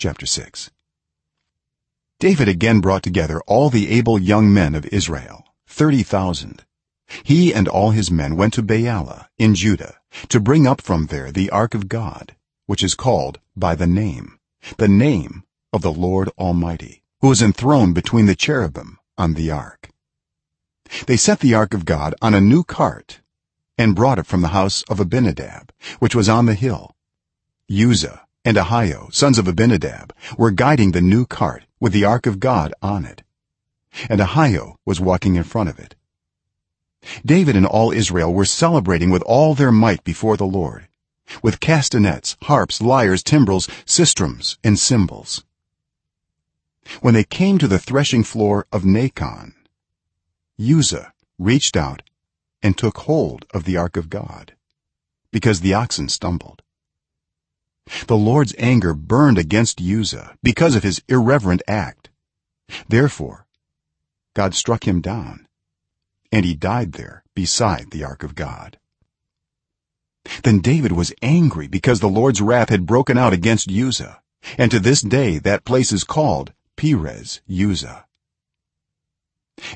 chapter 6 david again brought together all the able young men of israel 30000 he and all his men went to baalah in judah to bring up from there the ark of god which is called by the name the name of the lord almighty who is enthroned between the cherubim on the ark. They set the ark of god on a new cart and brought it from the house of abinadab which was on the hill. Uzzah and ahio sons of abinadab were guiding the new cart with the ark of god on it. And ahio was walking in front of it. David and all israel were celebrating with all their might before the lord with castanets harps lyres timbrels sistrums and cymbals. When they came to the threshing floor of nakon uzzah reached out and took hold of the ark of god because the oxen stumbled the lord's anger burned against uzzah because of his irreverent act. Therefore god struck him down and he died there beside the ark of god. Then david was angry because the lord's wrath had broken out against uzzah and to this day that place is called perez uzzah.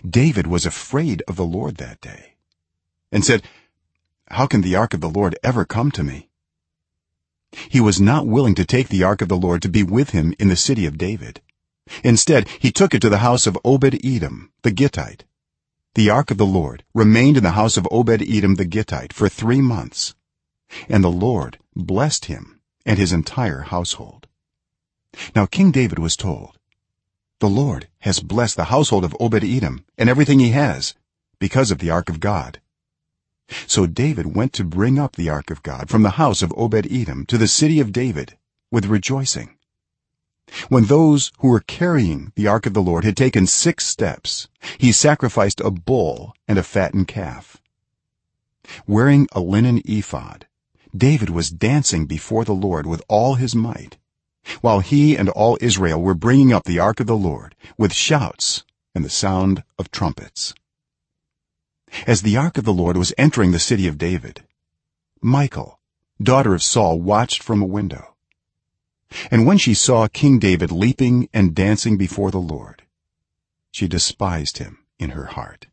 David was afraid of the lord that day and said how can the ark of the lord ever come to me he was not willing to take the ark of the lord to be with him in the city of david. Instead he took it to the house of obed-edom the gittite. The ark of the lord remained in the house of obed-edom the gittite for 3 months and the lord blessed him and his entire household. Now king david was told the lord has blessed the household of obed-edom and everything he has because of the ark of god so david went to bring up the ark of god from the house of obed-edom to the city of david with rejoicing. When those who were carrying the ark of the lord had taken 6 steps he sacrificed a bull and a fattened calf. Wearing a linen ephod david was dancing before the lord with all his might while he and all israel were bringing up the ark of the lord with shouts and the sound of trumpets as the ark of the lord was entering the city of david. Michal daughter of saul watched from a window. And when she saw king david leaping and dancing before the lord she despised him in her heart.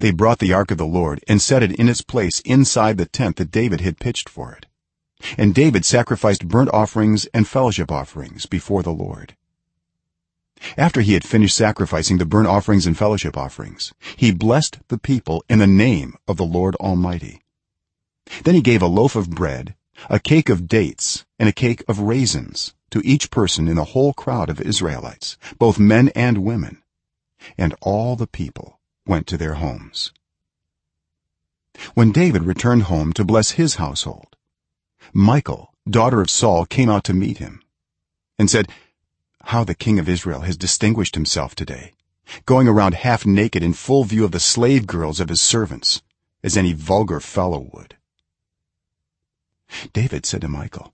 They brought the ark of the lord and set it in its place inside the tent that david had pitched for it. And david sacrificed burnt offerings and fellowship offerings before the lord after he had finished sacrificing the burnt offerings and fellowship offerings he blessed the people in the name of the lord almighty. Then he gave a loaf of bread a cake of dates and a cake of raisins to each person in the whole crowd of israelites both men and women and all the people went to their homes. When david returned home to bless his household michal daughter of saul came out to meet him and said how the king of israel has distinguished himself today going around half naked in full view of the slave girls of his servants as any vulgar fellow would. David said to michal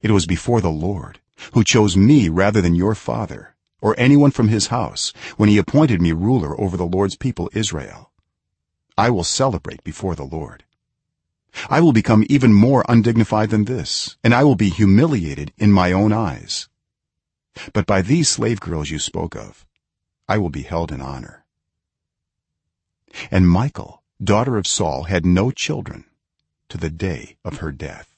it was before the lord who chose me rather than your father or anyone from his house when he appointed me ruler over the lord's people israel. I will celebrate before the lord. I will become even more undignified than this and i will be humiliated in my own eyes but by these slave girls you spoke of i will be held in honor. And michal daughter of saul had no children to the day of her death